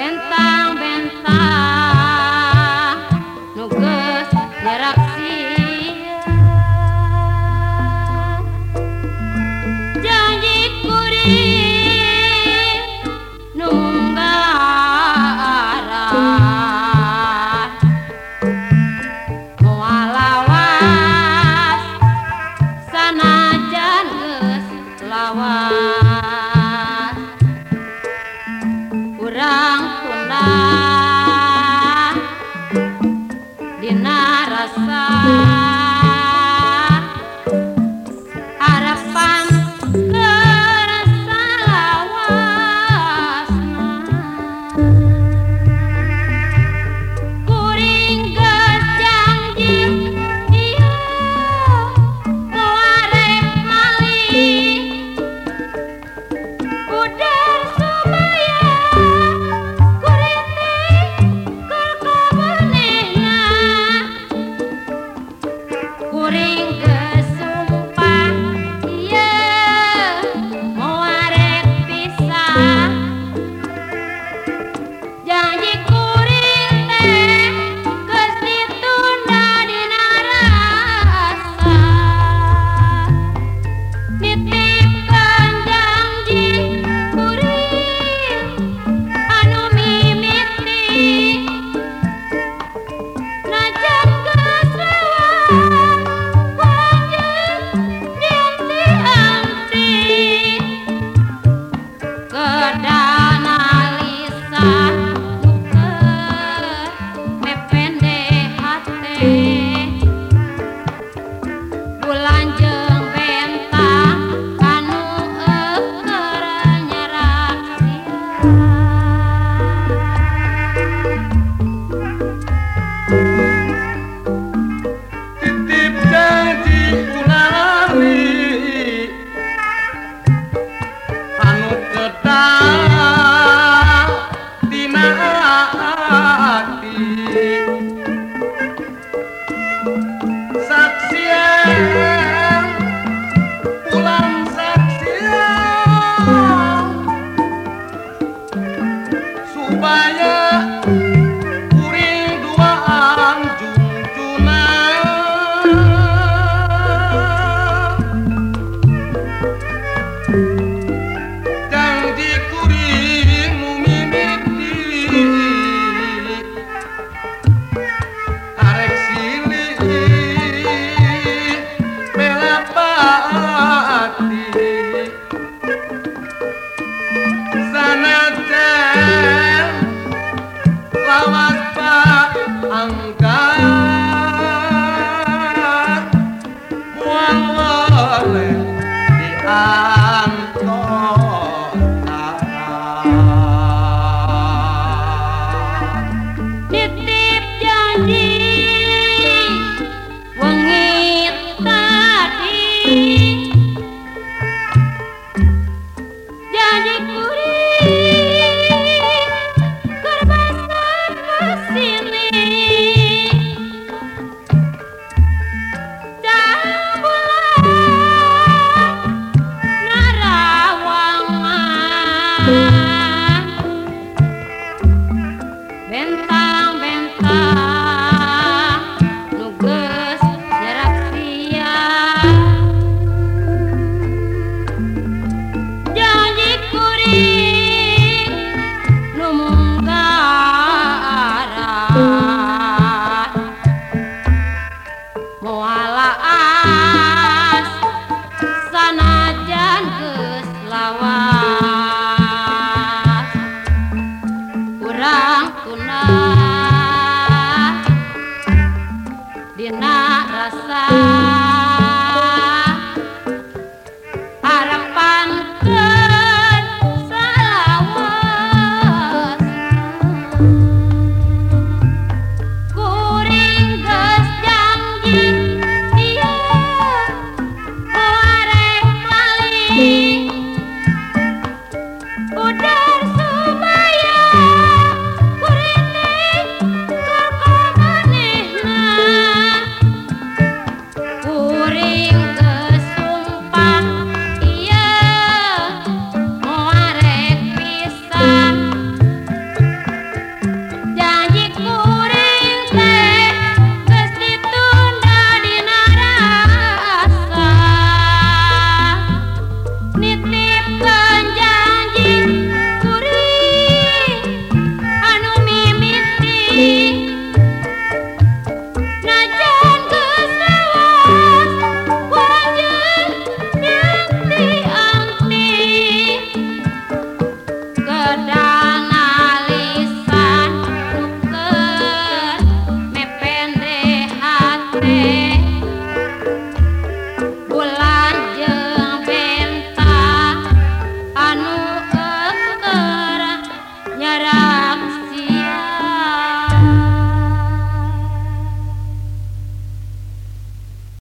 sentar. Kuring silih rasa